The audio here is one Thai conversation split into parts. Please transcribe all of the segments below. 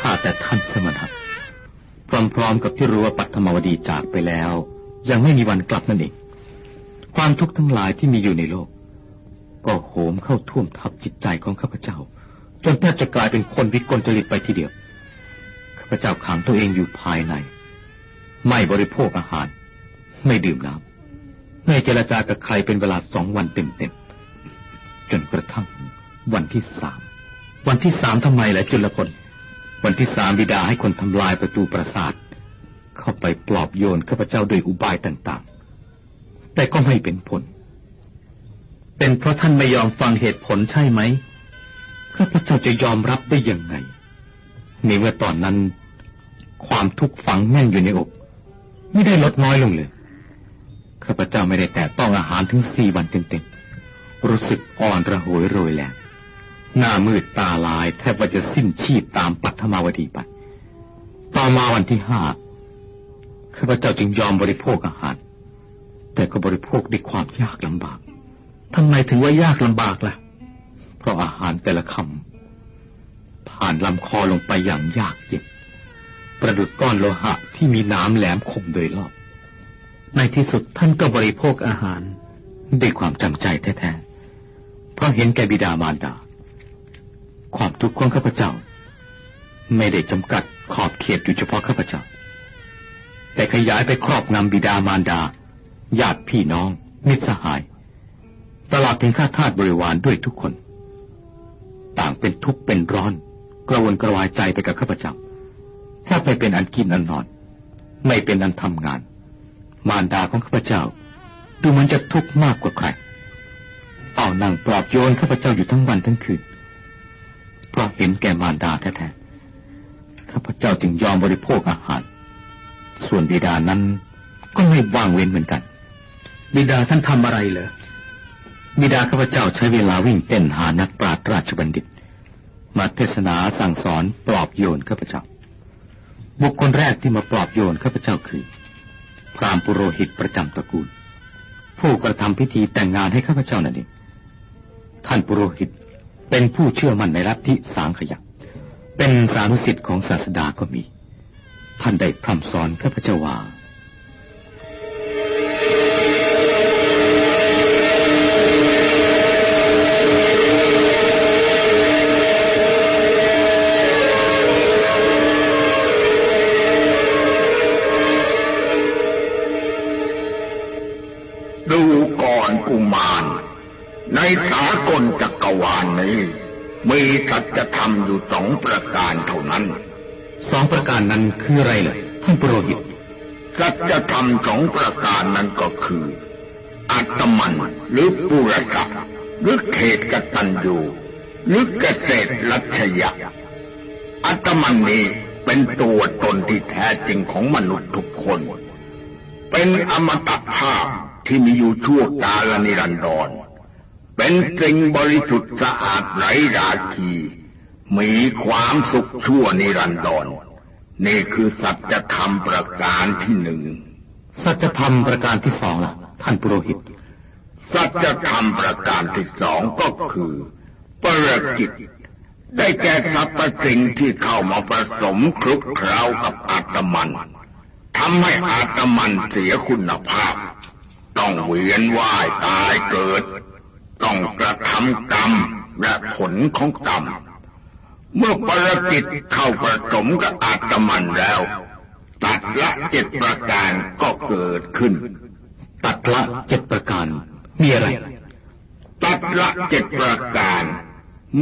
ข้าแต่ท่านสมณะพร้อมๆกับที่รู้ว่าปัทมวดีจากไปแล้ว ยังไม่มีวันกลับนั่นเองความทุกข์ทั้งหลายที่มีอยู่ในโลก ก็โหมเข้าท่วมทับจิตใจของข้าพเจ้า จนแทบจะกลายเป็นคนวิกลจริตไปทีเดียวข้าพเจ้าขังตัวเองอยู่ภายใน ไม่บริโภคอาหาร ไม่ดื่มน้ำ ไม่เจรจากับใครเป็นเวลาสองวันเต็มๆจนกระทั่งวันที่สามวันที่สามทำไมล่ะจุลพลวันที่สามบิดาให้คนทำลายประตูปราสาท เข้าไปปลอบโยนข้าพเจ้าโดยอุบายต่างๆ แต่ก็ไม่เป็นผล เป็นเพราะท่านไม่ยอมฟังเหตุผลใช่ไหมข้าพเจ้าจะยอมรับได้ยังไงในเมื่อตอนนั้น ความทุกข์ฝังแน่นอยู่ในอก ไม่ได้ลดน้อยลงเลย ข้าพเจ้าไม่ได้แตะต้องอาหารถึงสี่วันเต็มๆรู้สึกอ่อนระหวยโรยแรงหน้ามืดตาลายแทบว่าจะสิ้นชีพตามปัทมาวดีไป ต่อมาวันที่ห้าข้าพเจ้าจึงยอมบริโภคอาหาร แต่ก็บริโภคด้วยความยากลำบากทำไมถึงว่ายากลำบากล่ะ เพราะอาหารแต่ละคำผ่านลำคอลงไปอย่างยากเย็นประดุดก้อนโลหะที่มีน้ำแหลมคมโดยรอบ ในที่สุดท่านก็บริโภคอาหาร ด้วยความจำใจแท้ๆ เพราะเห็นแก่บิดามารดา ความทุกข์ของข้าพเจ้า ไม่ได้จำกัดขอบเขตอยู่เฉพาะข้าพเจ้า แต่ขยายไปครอบงำบิดามารดาญาติพี่น้อง มิตรสหาย ตลอดถึงข้าทาสบริวารด้วยทุกคน ต่างเป็นทุกข์เป็นร้อน กระวนกระวายใจไปกับข้าพเจ้า ถ้าไปเป็นอันกินอันนอน ไม่เป็นอันทำงาน มารดาของข้าพเจ้า ดูมันจะทุกข์มากกว่าใครเอานั่งปลอบโยนข้าพเจ้าอยู่ทั้งวันทั้งคืนเพราะเห็นแก่มารดาแท้ๆข้าพเจ้าจึงยอมบริโภคอาหาร ส่วนบิดานั้นก็ไม่ว่างเว้นเหมือนกัน บิดาท่านทำอะไรเหรอบิดาข้าพเจ้าใช้เวลาวิ่งเต้นหานักปราชญ์ราชบัณฑิต มาเทศนาสั่งสอนปลอบโยนข้าพเจ้า บุคคลแรกที่มาปลอบโยนข้าพเจ้าคือ พรามปุโรหิตประจำตระกูล ผู้กระทำพิธีแต่งงานให้ข้าพเจ้านั่นเองท่านปุโรหิตเป็นผู้เชื่อมั่นในลัทธิสางขยักเป็นสารุสิทธิ์ของศาสดาก็มี ท่านได้พร่ำสอนข้าพเจ้าว่า การนั้นคืออะไรล่ะท่านปรหิตสัจธรรมสองประการนั้นก็คือ อัตมันหรือปุรกะหรือเขตกตัญญูหรือเกษตรรัชยะ อัตมันนี้เป็นตัวตนที่แท้จริงของมนุษย์ทุกคน เป็นอมตะภาพที่มีอยู่ชั่วกาลนิรันดร เป็นสิ่งบริสุทธิ์สะอาดไร้ราคี มีความสุขชั่วนิรันดร นี่คือสัจธรรมประการที่หนึ่ง สัจธรรมประการที่สองล่ะ ท่านปุโรหิต สัจธรรมประการที่สองก็คือปรจิตได้แก่สรรพสิ่งที่เข้ามาผสมคลุกเคล้ากับอาตมันทำให้อาตมันเสียคุณภาพ ต้องเวียนว่ายตายเกิด ต้องกระทำกรรมและผลของกรรม เมื่อปรจิตเข้าผสมกับอาตมันแล้ว ตัดละเจ็ดประการก็เกิดขึ้น ตัดละเจ็ดประการ มีอะไร ตัดละเจ็ดประการ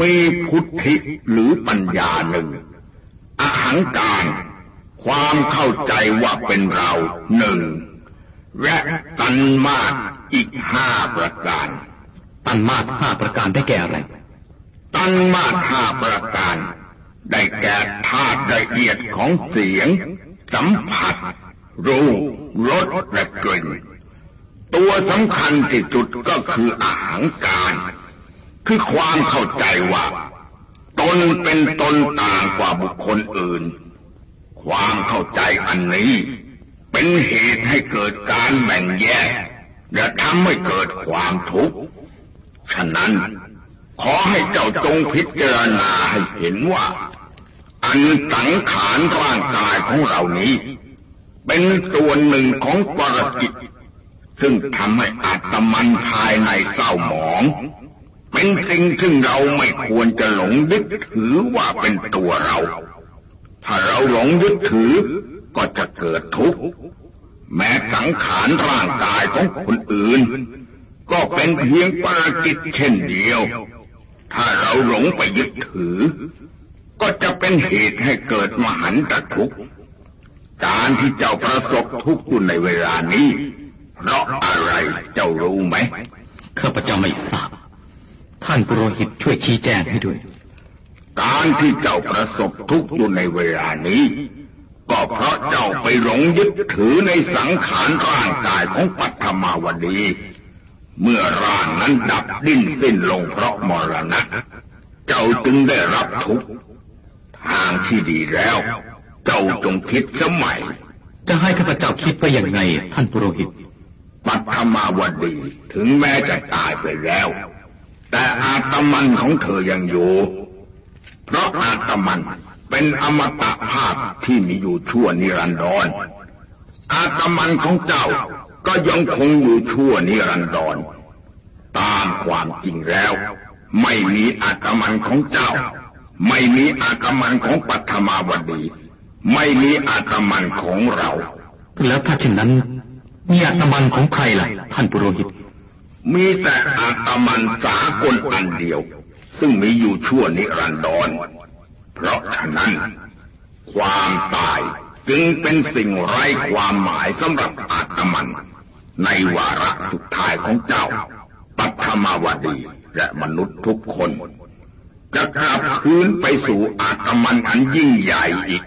มีพุทธิหรือปัญญาหนึ่งอหังการ ความเข้าใจว่าเป็นเราหนึ่งและตันมาตอีกห้าประการ ตันมาตห้าประการได้แก่อะไร ตันมาตห้าประการ ได้แก่ธาตุละเอียดของเสียง สัมผัส รูรสและกลิ่น ตัวสำคัญที่สุดก็คืออาหางการ คือความเข้าใจว่า ตนเป็นตนต่างกว่าบุคคลอื่น ความเข้าใจอันนี้ เป็นเหตุให้เกิดการแบ่งแยกอย่าทำให้เกิดความทุกข์ ฉะนั้น ขอให้เจ้าจงพิจารณาให้เห็นว่า อันสังขารร่างกายของเรานี้ เป็นส่วนหนึ่งของปรจิตซึ่งทำให้อาตมันภายในเศร้าหมอง เป็นสิ่งซึ่งเราไม่ควรจะหลงยึดถือว่าเป็นตัวเรา ถ้าเราหลงยึดถือก็จะเกิดทุกข์แม้สังขารร่างกายของคนอื่น ก็เป็นเพียงปรจิตเช่นเดียว ถ้าเราหลงไปยึดถือ ก็จะเป็นเหตุให้เกิดมหันตทุกข์ การที่เจ้าประสบทุกข์อยู่ในเวลานี้ เพราะอะไรเจ้ารู้ไหมข้าพเจ้าไม่ทราบ ท่านปุโรหิตช่วยชี้แจงให้ด้วย การที่เจ้าประสบทุกข์อยู่ในเวลานี้ ก็เพราะเจ้าไปหลงยึดถือในสังขารร่างกายของปัทมาวดี เมื่อร่างนั้นดับดิ้นสิ้นลงเพราะมรณะ เจ้าจึงได้รับทุกข์ทางที่ดีแล้ว เจ้าจงคิดสมัย จะให้ข้าพเจ้าคิดไปอย่างไง ท่านปุโรหิต ปัทมาวดีถึงแม้จะตายไปแล้ว แต่อาตมันของเธอยังอยู่ เพราะอาตมันเป็นอมตะภาพที่มีอยู่ชั่วนิรันดรอาตมันของเจ้า ก็ยังคงอยู่ชั่วนิรันดร ตามความจริงแล้ว ไม่มีอาตมันของเจ้า ไม่มีอาตมันของปัทมาวดี ไม่มีอาตมันของเรา แล้วถ้าเช่นนั้น มีอาตมันของใครล่ะ ท่านปุโรหิต มีแต่อาตมันสากลอันเดียว ซึ่งมีอยู่ชั่วนิรันดร เพราะฉะนั้น ความตาย จึงเป็นสิ่งไร้ความหมายสำหรับอาตมัน ในวาระสุดท้ายของเจ้า ปัทมาวดีและมนุษย์ทุกคน จะกลับคืนไปสู่อาตมันอันยิ่งใหญ่อีก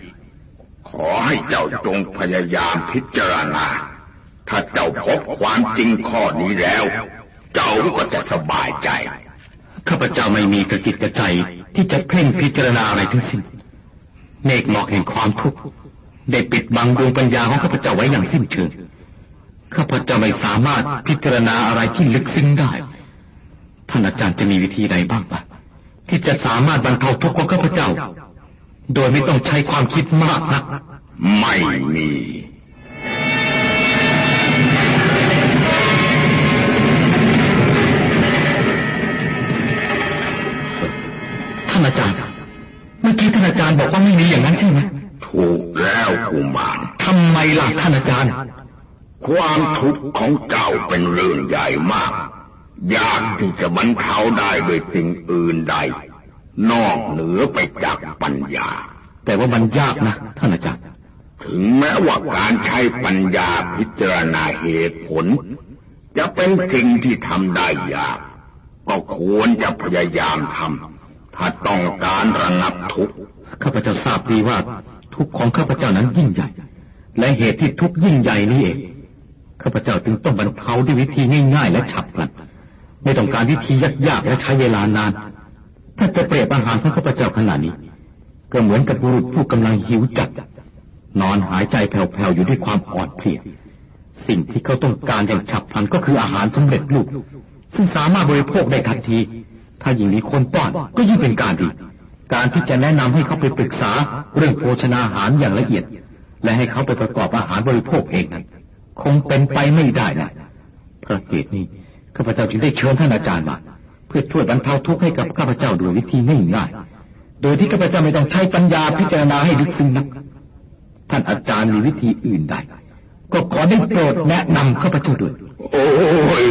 ขอให้เจ้าจงพยายามพิจารณา ถ้าเจ้าพบความจริงข้อนี้แล้ว เจ้าก็จะสบายใจข้าพเจ้าไม่มีกระจิตกระใจที่จะเพ่งพิจารณาอะไรทั้งสิ้นเมฆหมอกแห่งความทุกข์ ได้ปิดบังดวงปัญญาของข้าพเจ้าไว้อย่างสิ้นเชิง ข้าพเจ้าไม่สามารถพิจารณาอะไรที่ลึกซึ้งได้ ท่านอาจารย์จะมีวิธีใดบ้างปะที่จะสามารถบรรเทาทุกข์ของข้าพเจ้า โดยไม่ต้องใช้ความคิดมากนักไม่มีท่านอาจารย์เมื่อกี้ท่านอาจารย์บอกว่าไม่มีอย่างนั้นใช่ไหมถูก แล้วกุมารทำไมล่ะท่านอาจารย์ ความทุกข์ของเจ้าเป็นเรื่องใหญ่มาก ยากที่จะบรรเทาได้โดยสิ่งอื่นใด นอกเหนือไปจากปัญญา แต่ว่ามันยากนะท่านอาจารย์ ถึงแม้ว่าการใช้ปัญญาพิจารณาเหตุผล จะเป็นสิ่งที่ทำได้ยาก ก็ควรจะพยายามทำถ้าต้องการระงับทุกข์ข้าพเจ้าทราบดีว่า ทุกข์ของข้าพเจ้านั้นยิ่งใหญ่ และเหตุที่ทุกข์ยิ่งใหญ่นี้เองข้าพเจ้าจึงต้องบรรเทาด้วยวิธีง่าย ๆ และฉับพลันไม่ต้องการวิธียากๆและใช้เวลานาน ถ้าจะเปรียบอาหารของข้าพเจ้าขนาดนี้ ก็เหมือนกับบุรุษผู้กำลังหิวจัด นอนหายใจแผ่วๆอยู่ด้วยความอ่อนเพลียสิ่งที่เขาต้องการอย่างฉับพลันก็คืออาหารสำเร็จรูปซึ่งสามารถบริโภคได้ทันที ถ้ายิ่งมีคนป้อนก็ยิ่งเป็นการดี การที่จะแนะนำให้เขาไปปรึกษาเรื่องโภชนาอาหารอย่างละเอียด และให้เขาไปประกอบอาหารบริโภคเองนั้นคงเป็นไปไม่ได้นะพระเหตุนี้ข้าพเจ้าจึงได้เชิญท่านอาจารย์มา เพื่อช่วยบรรเทาทุกข์ให้กับข้าพเจ้าโดยวิธีง่ายๆโดยที่ข้าพเจ้าไม่ต้องใช้ปัญญาพิจารณาให้ลึกซึ้งนักท่านอาจารย์มีวิธีอื่นใดก็ขอได้โปรดแนะนำข้าพเจ้าด้วยโอ้ย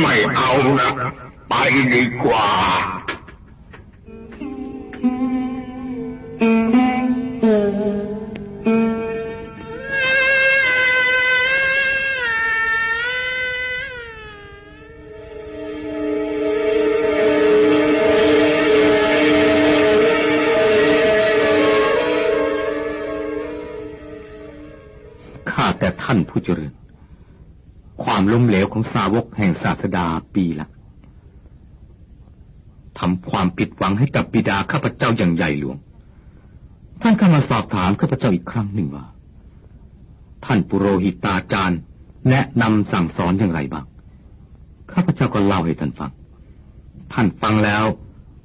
ไม่เอานะไปดีกว่า สดาปีละทำความผิดหวังให้กับบิดาข้าพเจ้าอย่างใหญ่หลวง ท่านเข้ามาสอบถามข้าพเจ้าอีกครั้งหนึ่งว่า ท่านปุโรหิตาจารย์แนะนำสั่งสอนอย่างไรบ้าง ข้าพเจ้าก็เล่าให้ท่านฟัง ท่านฟังแล้ว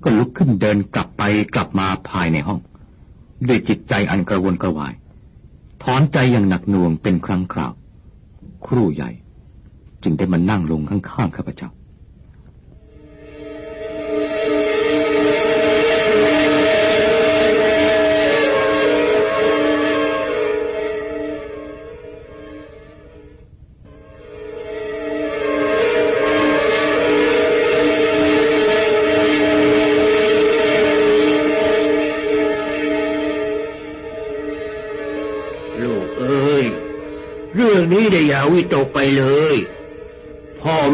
ก็ลุกขึ้นเดินกลับไปกลับมาภายในห้อง ด้วยจิตใจอันกระวนกระวาย ถอนใจอย่างหนักหน่วงเป็นครั้งคราว ครู่ใหญ่ จึงได้มานั่งลงข้างๆข้าพเจ้าเรื่องนี้ได้อย่าวิตกไปเลย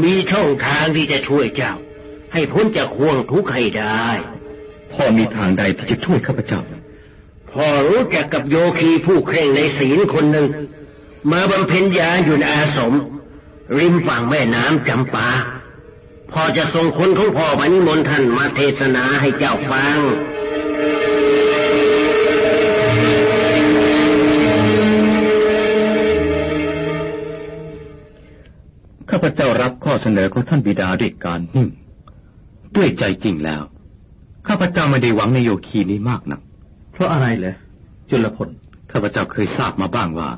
มีช่องทางที่จะช่วยเจ้า ให้พ้นจากห่วงทุกข์ให้ได้ พ่อมีทางใดที่จะช่วยข้าพเจ้า พ่อรู้จักกับโยคีผู้เคร่งในศีลคนหนึ่ง มาบำเพ็ญญาอยู่ในอาสม ริมฝั่งแม่น้ำจำปาพ่อจะส่งคนของพ่อมานิมนต์ท่านมาเทศนาให้เจ้าฟัง เจ้ารับข้อเสนอของท่านบิดาด้วยการนิ่ง ด้วยใจจริงแล้ว ข้าพเจ้าไม่ได้หวังในโยคีนี้มากนัก เพราะอะไรเลยจุลพลข้าพเจ้าเคยทราบมาบ้างว่า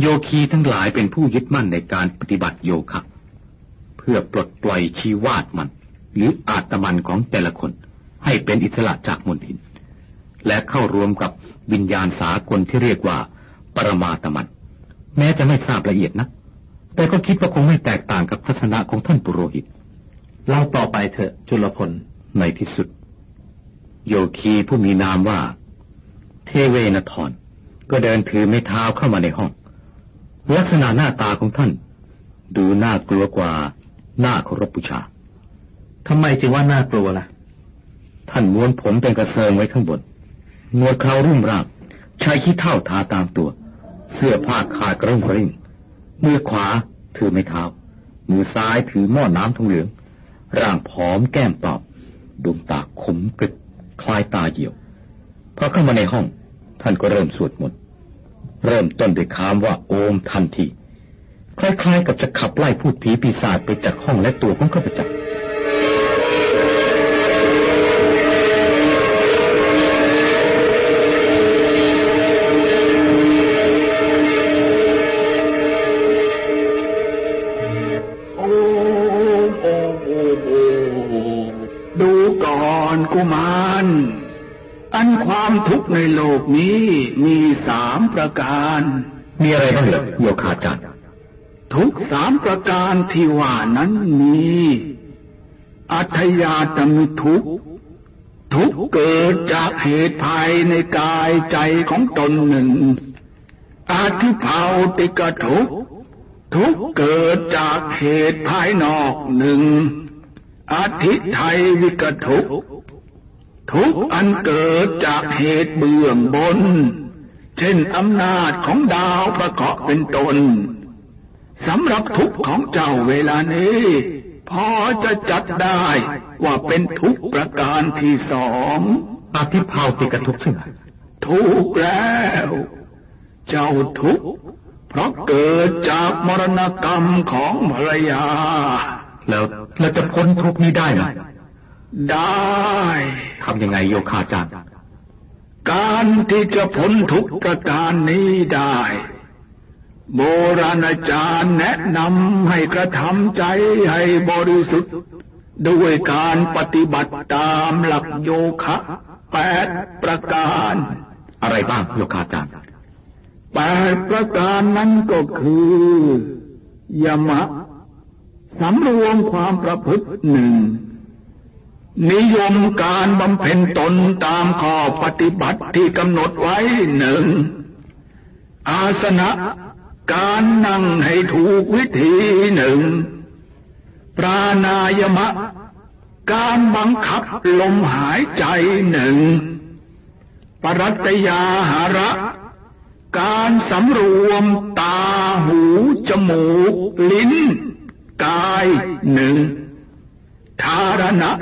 โยคีทั้งหลายเป็นผู้ยึดมั่นในการปฏิบัติโยคะเพื่อปลดปล่อยชีวาดมัน หรืออาตมันของแต่ละคน ให้เป็นอิสระจากมลทิน และเข้ารวมกับวิญญาณสากลที่เรียกว่า ปรมาตมัน แม้จะไม่ทราบละเอียดนะ แต่ก็คิดว่าคงไม่แตกต่างกับทัศนะของท่านปุโรหิต เล่าต่อไปเถอะจุลพลในที่สุด โยคีผู้มีนามว่า เทเวนทรก็เดินถือไม้เท้าเข้ามาในห้อง ลักษณะหน้าตาของท่าน ดูน่ากลัวกว่าหน้าเคารพบูชาทำไมจึงว่าน่ากลัวล่ะ ท่านม้วนผมเป็นกระเซิงไว้ข้างบนงวดเครารุ่มรางใช้ขี้เท่าทาตามตัว เสื้อผ้าขาดกระรุ่งกระริ่ง มือขวาถือไม้เท้า มือซ้ายถือหม้อน้ำทองเหลือง ร่างผอมแก้มตอบ ดวงตาขมกริบคล้ายตาเหี่ยว พอเข้ามาในห้อง ท่านก็เริ่มสวดมนต์ เริ่มต้นด้วยคำว่าโอมทันที คล้ายๆกับจะขับไล่พูดผีปีศาจไปจากห้องและตัวของข้าพเจ้า กุมาร อันความทุกข์ในโลกนี้มีสามประการ มีอะไรบ้างเหรอโยคาจารย์ ทุกสามประการที่ว่านั้นมีอัธยาตมิทุกทุกเกิดจากเหตุภายในกายใจของตนหนึ่ง อาทิภาวติกทุกทุกเกิดจากเหตุภายนอกหนึ่งอาทิไทยวิกทุก ทุกอันเกิดจากเหตุเบื้องบน เช่นอำนาจของดาวประเกาะเป็นตนสำหรับทุกของเจ้าเวลานี้ พอจะจัดได้ว่าเป็นทุกประการที่สองอาทิพาวติกทุกใช่ไหมถูกแล้ว เจ้าทุกเพราะเกิดจากมรณกรรมของภรรยา แล้วเราจะพ้นทุกนี้ได้ไหม ได้ทำยังไงโยคาจารย์การที่จะพ้นทุกประการนี้ได้ โบราณอาจารย์แนะนำให้กระทำใจให้บริสุทธิ์ด้วยการปฏิบัติตามหลักโยคะแปดประการ อะไรบ้างโยคาจารย์แปดประการนั้นก็คือยมะสำรวมความประพฤติหนึ่ง นิยมการบำเพ็ญตนตามข้อปฏิบัติที่กำหนดไว้หนึ่ง อาสนะการนั่งให้ถูกวิธีหนึ่ง ปราณายมะ การบังคับลมหายใจหนึ่ง ปรัตยาหาระ การสำรวมตาหู จมูก ลิ้น กายหนึ่งทารณะ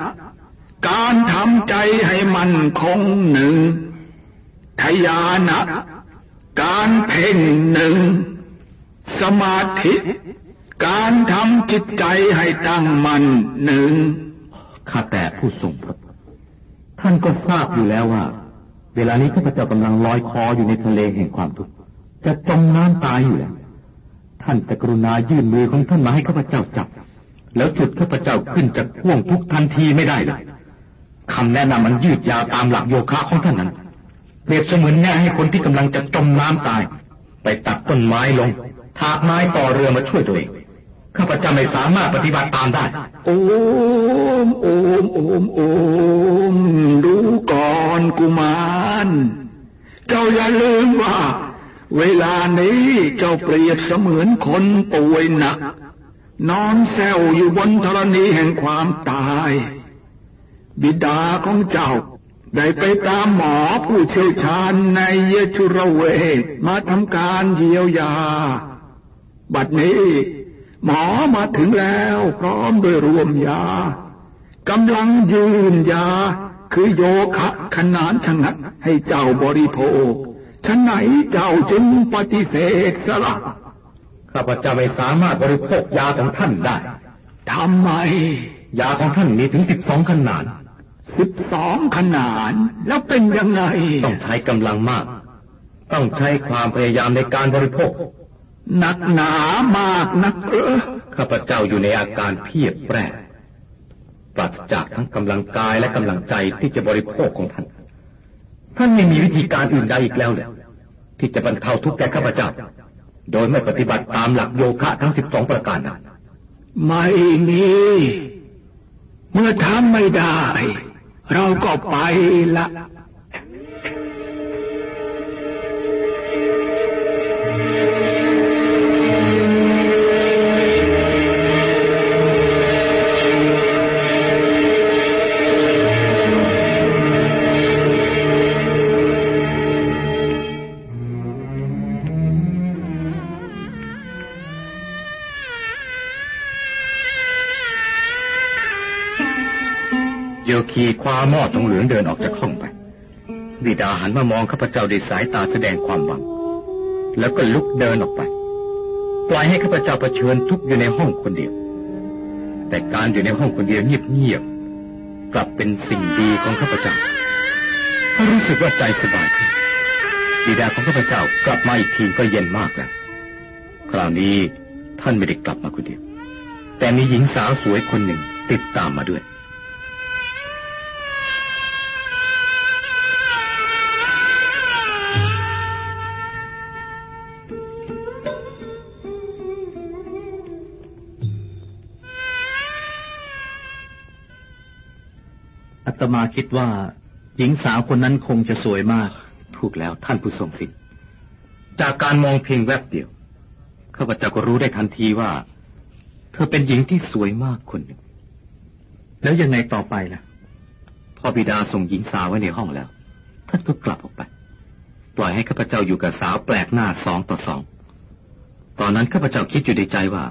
การทำใจให้มันคงหนึ่งทยานะการเพ่งหนึ่ง สมาธิ การทำจิตใจให้ตั้งมันหนึ่งข้าแต่ผู้ทรงพระท่านก็ทราบอยู่แล้วว่า เวลานี้ข้าพเจ้ากำลังลอยคออยู่ในทะเลแห่งความทุกข์จะจมน้ำตายอยู่แล้วท่านจะกรุณายื่นมือของท่านมาให้ข้าพเจ้าจับ แล้วจุดข้าพเจ้าขึ้นจากพ่วงทุกทันทีไม่ได้เลย คำแนะนำมันยืดยาวตามหลักโยคะของท่านนั้นเปรียบเสมือนแง่ให้คนที่กำลังจะจมน้ำตาย ไปตัดต้นไม้ลงถากไม้ต่อเรือมาช่วยตัวเองข้าพเจ้าไม่สามารถปฏิบัติตามได้ โอม โอม โอม โอมดูก่อนกุมาร เจ้าอย่าลืมว่า เวลานี้เจ้าเปรียบเสมือนคนป่วยหนัก นอนแซวอยู่บนธรณีแห่งความตาย บิดาของเจ้า ได้ไปตามหมอผู้เชี่ยวชาญในเยชุระเวทมาทำการเยียวยา บัดนี้ หมอมาถึงแล้วพร้อมด้วยรวมยากำลังยืนยา คือโยคะขนานชงัดให้เจ้าบริโภคฉะไหนเจ้าจึงปฏิเสธสละข้าพเจ้าไม่สามารถบริโภคยาของท่านได้ทำไม ยาของท่านมีถึงสิบสองขนาด สิบสองขนาดแล้วเป็นยังไง ต้องใช้กำลังมาก ต้องใช้ความพยายามในการบริโภค หนักหนามากนักเออข้าพเจ้าอยู่ในอาการเพียบแปรปราศจากทั้งกำลังกายและกำลังใจที่จะบริโภคของท่าน ท่านไม่มีวิธีการอื่นใดอีกแล้วเลยที่จะบรรเทาทุกข์แก่ข้าพเจ้า โดยไม่ปฏิบัติตามหลักโยคะทั้งสิบสองประการนั้นไม่มีเมื่อทำไม่ได้ เราก็ไปละ โยคีคว้าหม้อทองเหลืองเดินออกจากห้องไป บิดาหันมามองข้าพเจ้าด้วยสายตาแสดงความหวัง แล้วก็ลุกเดินออกไป ปล่อยให้ข้าพเจ้าเผชิญทุกข์อยู่ในห้องคนเดียว แต่การอยู่ในห้องคนเดียวเงียบๆกลับเป็นสิ่งดีของข้าพเจ้าเพราะรู้สึกว่าใจสบายขึ้นบิดาของข้าพเจ้ากลับมาอีกทีก็เย็นมากแล้ว คราวนี้ท่านไม่ได้กลับมาคนเดียว แต่มีหญิงสาวสวยคนหนึ่งติดตามมาด้วย อาตมาคิดว่า หญิงสาวคนนั้นคงจะสวยมาก ถูกแล้วท่านผู้ทรงสิทธิ์จากการมองเพียงแวบเดียวข้าพเจ้าก็รู้ได้ทันทีว่า เธอเป็นหญิงที่สวยมากคนหนึ่ง แล้วยังไงต่อไปล่ะพอบิดาส่งหญิงสาวไว้ในห้องแล้ว ท่านก็กลับออกไป ปล่อยให้ข้าพเจ้าอยู่กับสาวแปลกหน้าสองต่อสอง ตอนนั้นข้าพเจ้าคิดอยู่ในใจว่า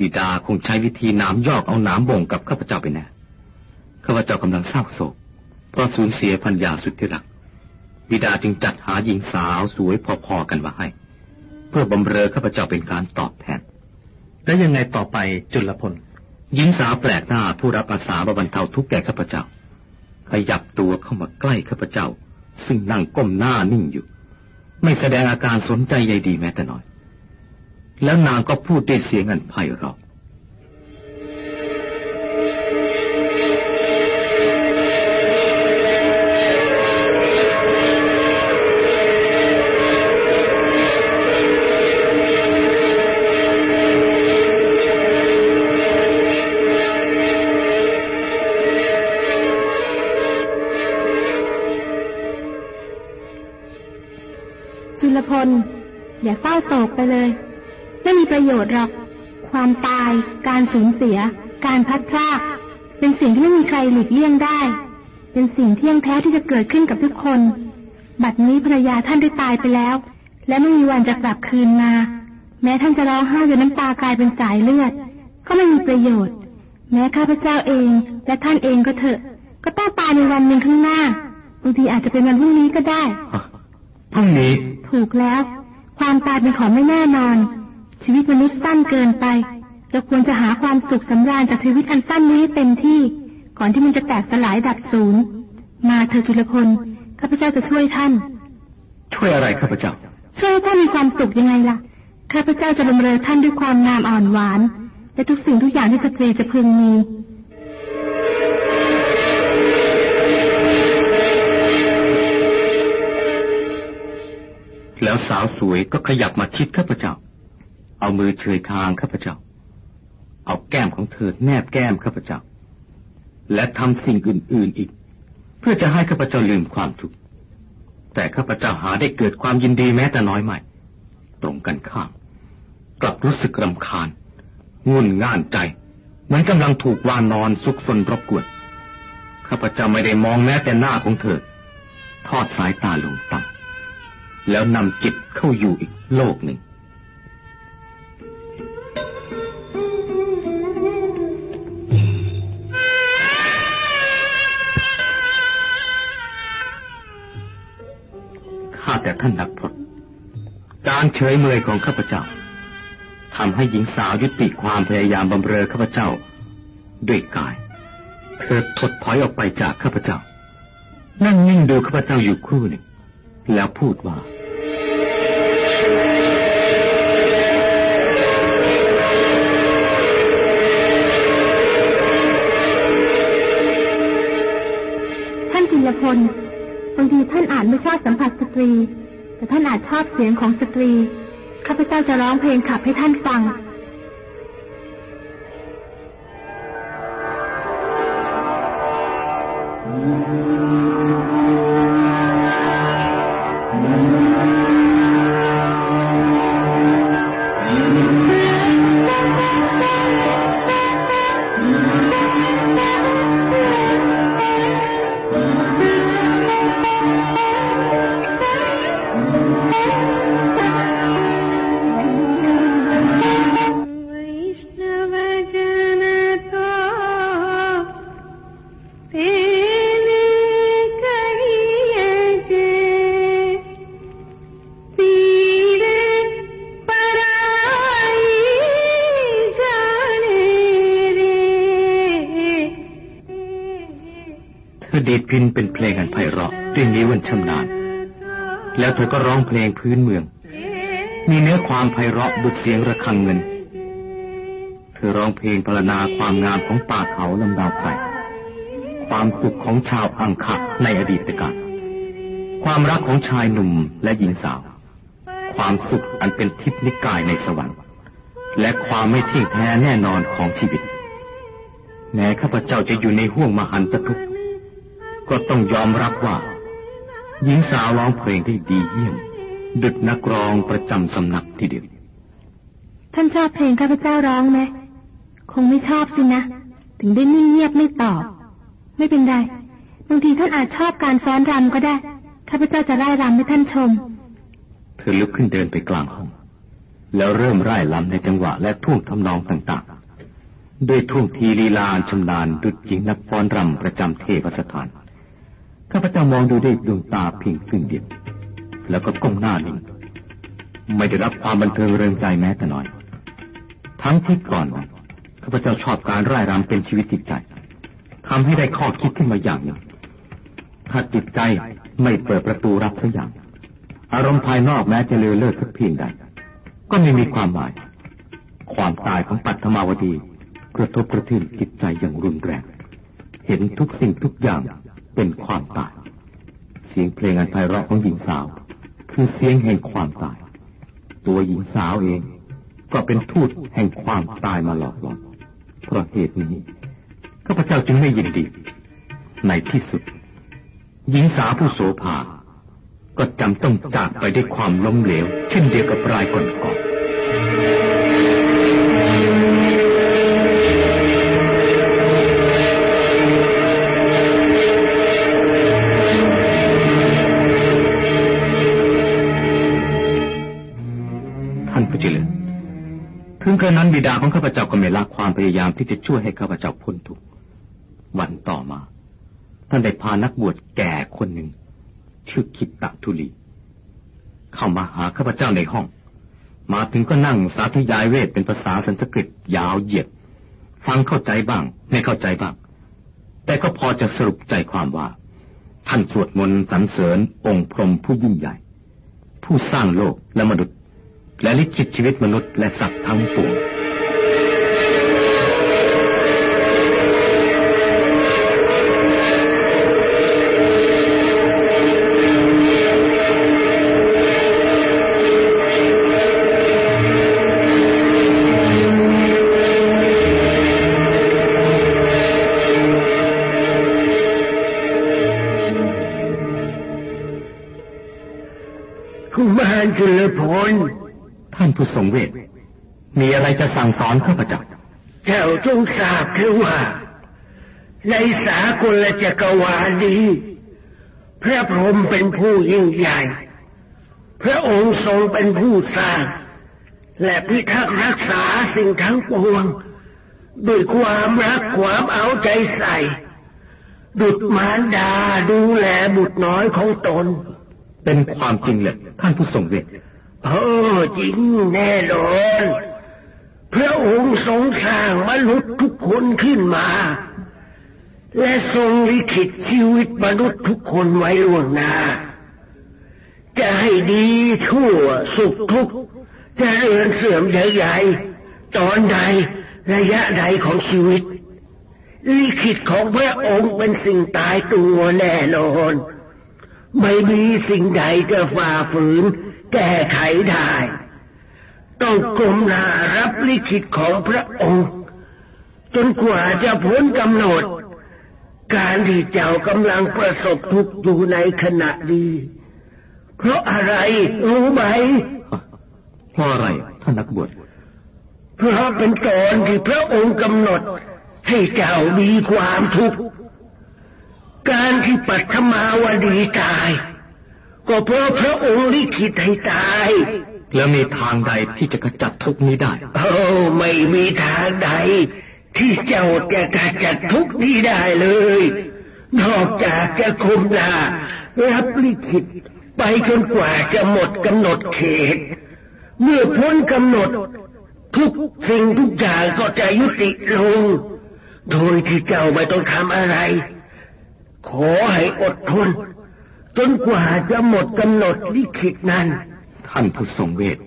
บิดาคงใช้วิธีหนามยอกเอาหนามบ่งกับข้าพเจ้าไปแน่ ข้าพเจ้ากำลังเศร้าโศก เพราะสูญเสียพัญญาสุดที่รัก บิดาจึงจัดหาหญิงสาวสวยพอๆกันมาให้ เพื่อบำเรอข้าพเจ้าเป็นการตอบแทน แล้วยังไงต่อไปจุลพลหญิงสาวแปลกหน้าผู้รับอาสามาบรรเทาทุกข์แก่ข้าพเจ้า ขยับตัวเข้ามาใกล้ข้าพเจ้า ซึ่งนั่งก้มหน้านิ่งอยู่ ไม่แสดงอาการสนใจใยดีแม้แต่น้อย แล้วนางก็พูดด้วยเสียงอันไพเราะ จุลพลอย่าเศร้าโศกไปเลย ไม่มีประโยชน์หรอก ความตาย การสูญเสีย การพัดพรากเป็นสิ่งที่ไม่มีใครหลีกเลี่ยงได้ เป็นสิ่งเที่ยงแท้ที่จะเกิดขึ้นกับทุกคน บัดนี้ภรรยาท่านได้ตายไปแล้ว และไม่มีวันจะกลับคืนมา แม้ท่านจะร้องไห้จนน้ำตากลายเป็นสายเลือด ก็ไม่มีประโยชน์ แม้ข้าพเจ้าเองและท่านเองก็เถอะ ก็ต้องตายในวันหนึ่งข้างหน้าบางทีอาจจะเป็นวันพรุ่งนี้ก็ได้พรุ่งนี้ ถูกแล้ว ความตายเป็นของไม่แน่นอน ชีวิตมนุษย์สั้นเกินไปเราควรจะหาความสุขสำราญจากชีวิตอันสั้นนี้ให้เต็มที่ ก่อนที่มันจะแตกสลายดับศูนย์มาเธอจุลพลข้าพเจ้าจะช่วยท่าน ช่วยอะไรข้าพเจ้า ช่วยให้ท่านมีความสุขยังไงล่ะข้าพเจ้าจะลงเรือท่านด้วยความงามอ่อนหวาน และทุกสิ่งทุกอย่างที่สตรีจะพึงมี แล้วสาวสวยก็ขยับมาชิดข้าพเจ้า เอามือเฉยคางข้าพเจ้า เอาแก้มของเธอแนบแก้มข้าพเจ้า และทำสิ่งอื่น ๆอีก เพื่อจะให้ข้าพเจ้าลืมความทุกข์ แต่ข้าพเจ้าหาได้เกิดความยินดีแม้แต่น้อยไม่ ตรงกันข้าม กลับรู้สึกรำคาญงุนง่านใจ เหมือนกำลังถูกวานนอนซุกซนรบกวน ข้าพเจ้าไม่ได้มองแม้แต่หน้าของเธอ ทอดสายตาลงต่ำ แล้วนำจิตเข้าอยู่อีกโลกหนึ่ง ข้าแต่ท่านนักพรตการเฉยเมยของข้าพเจ้าทำให้หญิงสาวยุติความพยายามบำเรอข้าพเจ้า ด้วยกาย เธอถดถอยออกไปจากข้าพเจ้า นั่งนิ่งดูข้าพเจ้าอยู่ครู่หนึ่งแล้วพูดว่า ละคนบางทีท่านอาจไม่ชอบสัมผัสสตรี แต่ท่านอาจชอบเสียงของสตรี ข้าพเจ้าจะร้องเพลงขับให้ท่านฟัง แล้วเธอก็ร้องเพลงพื้นเมือง มีเนื้อความไพเราะดุจเสียงระฆังเงิน เธอร้องเพลงพรรณนาความงามของป่าเขาลำดาวไพรความสุขของชาวอังคะในอดีตกาลความรักของชายหนุ่มและหญิงสาว ความสุขอันเป็นทิพนิกายในสวรรค์ และความไม่เที่ยงแท้แน่นอนของชีวิต แม้ข้าพเจ้าจะอยู่ในห่วงมหันตทุกข์ก็ต้องยอมรับว่า หญิงสาวร้องเพลงได้ดีเยี่ยม ดุดนักร้องประจำสำนักทีเดียวท่านชอบเพลงข้าพเจ้าร้องไหมคงไม่ชอบสินะ ถึงได้นิ่งเงียบไม่ตอบ ไม่เป็นไรบางทีท่านอาจชอบการฟ้อนรำก็ได้ข้าพเจ้าจะไล่รำให้ท่านชม เธอลุกขึ้นเดินไปกลางห้อง แล้วเริ่มร่ายรำในจังหวะและท่วงทำนองต่างๆ ด้วยท่วงทีลีลาอันชำนาญดุจหญิงนักฟ้อนรำประจำเทวสถาน ข้าพเจ้ามองดูด้วยดวงตาเพียงครึ่งเดียวแล้วก็ก้มหน้านิ่งไม่ได้รับความบันเทิงเริงใจแม้แต่น้อย ทั้งที่ก่อนนั้นข้าพเจ้าชอบการร่ายรำเป็นชีวิตจิตใจทำให้ได้ข้อคิดขึ้นมาอย่างหนึ่งถ้าจิตใจไม่เปิดประตูรับสักอย่าง อารมณ์ภายนอกแม้จะเลอเลิศสักเพียงใดก็ไม่มีความหมาย ความตายของปัทมาวดี กระทบกระเทือนจิตใจอย่างรุนแรง เห็นทุกสิ่งทุกอย่าง เป็นความตาย เสียงเพลงอันไพเราะของหญิงสาว คือเสียงแห่งความตาย ตัวหญิงสาวเอง ก็เป็นทูตแห่งความตายมาหลอกหลอนเพราะเหตุนี้ข้าพเจ้าจึงไม่ยินดี ในที่สุด หญิงสาวผู้โสภาก็จำต้องจากไปด้วยความล้มเหลว เช่นเดียวกับรายก่อนๆ กระนั้นบิดาของข้าพเจ้าก็ไม่ละความพยายามที่จะช่วยให้ข้าพเจ้าพ้นทุกข์วันต่อมา ท่านได้พานักบวชแก่คนหนึ่ง ชื่อคิตตะทุลี เข้ามาหาข้าพเจ้าในห้อง มาถึงก็นั่งสาธยายเวทเป็นภาษาสันสกฤตยาวเหยียด ฟังเข้าใจบ้าง ไม่เข้าใจบ้าง แต่ก็พอจะสรุปใจความว่า ท่านสวดมนต์สรรเสริญองค์พรหมผู้ยิ่งใหญ่ ผู้สร้างโลกและมนุษย์ และลิขิตชีวิตมนุษย์และสัตว์ทั้งปวงกุมารจุลพลานผู้ทรงเวท มีอะไรจะสั่งสอนข้าพเจ้า เจ้าจงทราบเถอะว่า ในสากลจักรวาลนี้ พระพรหมเป็นผู้ยิ่งใหญ่ พระองค์ทรงเป็นผู้สร้าง และพิทักษ์รักษาสิ่งทั้งปวง ด้วยความรักความเอาใจใส่ ดุจมารดาดูแลบุตรน้อยของตน เป็นความจริงเลยท่านผู้ทรงเวท เออจริงแน่นอนพระองค์ทรงสร้างมนุษย์ทุกคนขึ้นมา และทรงลิขิตชีวิตมนุษย์ทุกคนไว้ล่วงหน้า จะให้ดีชั่วสุขทุกข์จะเริญเสื่อมใหญ่ๆตอนใดระยะใดของชีวิตลิขิตของพระองค์เป็นสิ่งตายตัวแน่นอน ไม่มีสิ่งใดจะฝ่าฝืน แก้ไขได้ ต้องกลมหน้ารับลิขิตของพระองค์ จนกว่าจะพ้นกำหนด การที่เจ้ากำลังประสบทุกข์อยู่ในขณะนี้เพราะอะไรรู้ไหมเพราะอะไรท่านนักบวชเพราะเป็นตอนที่พระองค์กำหนดให้เจ้ามีความทุกข์ การที่ปัทมาวดีตาย ก็เพราะพระองค์ลิขิตให้ตาย แล้วมีทางใดที่จะขจัดทุกข์นี้ได้ โอ้ไม่มีทางใด ที่เจ้าจะกระจัดทุกข์นี้ได้เลย นอกจากจะคุมหน้ารับลิขิตไปจนกว่าจะหมดกำหนดเขต เมื่อพ้นกำหนด ทุกสิ่งทุกอย่างก็จะยุติลง โดยที่เจ้าไม่ต้องทำอะไร ขอให้อดทน จนกว่าจะหมดกำหนดลิขิตนั้น ท่านผู้ทรงเวท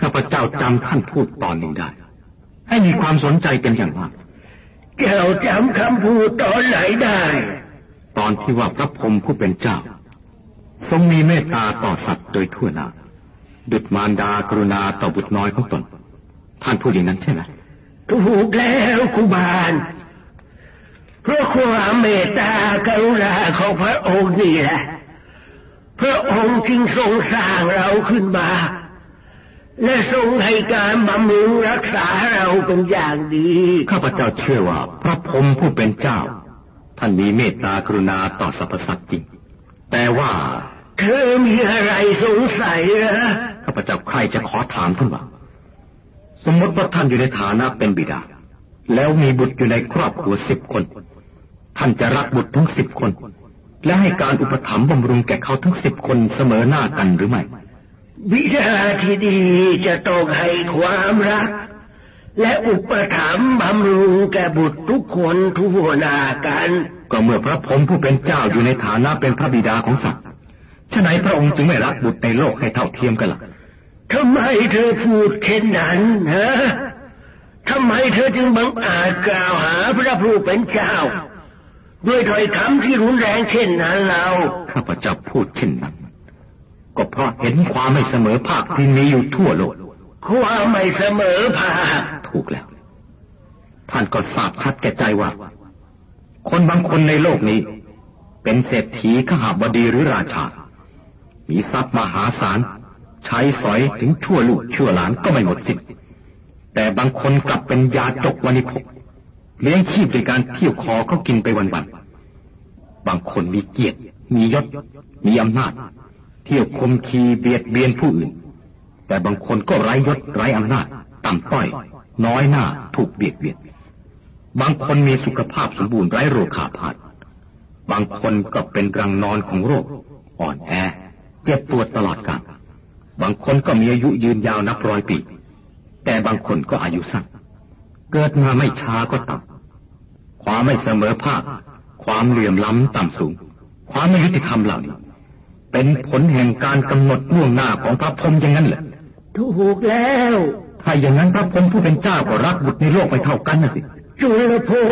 ข้าพเจ้าจำท่านพูดตอนหนึ่งได้ ให้มีความสนใจเป็นอย่างมากเจ้าจำคำพูดตอนไหนได้ ตอนที่ว่าพระพรหมผู้เป็นเจ้า ทรงมีเมตตาต่อสัตว์โดยทั่วหน้าดุจมารดากรุณาต่อบุตรน้อยของตน ท่านพูดอย่างนั้นใช่ไหมถูกแล้วคุบาลเพราะความเมตตากรุณาของพระองค์นี่แหละ พระองค์จึงทรงสร้างเราขึ้นมา และทรงให้การบำรุงรักษาเราเป็นอย่างดี ข้าพเจ้าเชื่อว่าพระพรหมผู้เป็นเจ้า ท่านมีเมตตากรุณาต่อสรรพสัตว์จริง แต่ว่า เธอมีอะไรสงสัยเหรอข้าพเจ้าใครจะขอถามท่านว่าสมมติว่าท่านอยู่ในฐานะเป็นบิดา แล้วมีบุตรอยู่ในครอบครัวสิบคน ท่านจะรักบุตรทั้งสิบคน และให้การอุปถัมภ์บำรุงแก่เขาทั้งสิบคนเสมอหน้ากันหรือไม่วิชาที่ดีจะต้องให้ความรัก และอุปถัมภ์บำรุงแก่บุตรทุกคนทั่วหน้ากัน ก็เมื่อพระพรหมผู้เป็นเจ้าอยู่ในฐานะเป็นพระบิดาของสัตว์ฉะไหนพระองค์จึงไม่รักบุตรในโลกให้เท่าเทียมกันล่ะทำไมเธอพูดเช่นนั้นฮะทำไมเธอจึงบังอาจกล่าวหาพระผู้เป็นเจ้า ด้วยถ้อยคำที่รุนแรงเช่นนั้นเราข้าพเจ้าพูดเช่นนั้น ก็เพราะเห็นความไม่เสมอภาคที่มีอยู่ทั่วโลกความไม่เสมอภาคถูกแล้ว ท่านก็ทราบชัดแก่ใจว่า คนบางคนในโลกนี้ เป็นเศรษฐีขหาบดีหรือราชา มีทรัพย์มหาศาล ใช้สอยถึงชั่วลูกชั่วหลานก็ไม่หมดสิ้นแต่บางคนกลับเป็นยาจกวันิพก เลี้ยงชีพด้วยการเที่ยวคอเขากินไปวันๆ บางคนมีเกียรติ มียศ มีอำนาจ เที่ยวคมขีเบียดเบียนผู้อื่น แต่บางคนก็ไร้ยศไร้อำนาจ ต่ำต้อย น้อยหน้า ถูกเบียดเบียน บางคนมีสุขภาพสมบูรณ์ไร้โรคขาพาธบางคนก็เป็นรังนอนของโรค อ่อนแอ เจ็บปวดตลอดกาล บางคนก็มีอายุยืนยาวนับร้อยปี แต่บางคนก็อายุสั้น เกิดมาไม่ช้าก็ต่ำความไม่เสมอภาค ความเหลื่อมล้ำต่ำสูง ความไม่ยุติธรรมเหล่านี้ เป็นผลแห่งการกำหนดล่วงหน้าของพระพรหมอย่างนั้นเหรอถูกแล้ว ถ้าอย่างนั้นพระพรหมผู้เป็นเจ้าก็รักบุตรในโลกไปเท่ากันนะสิจุลภพ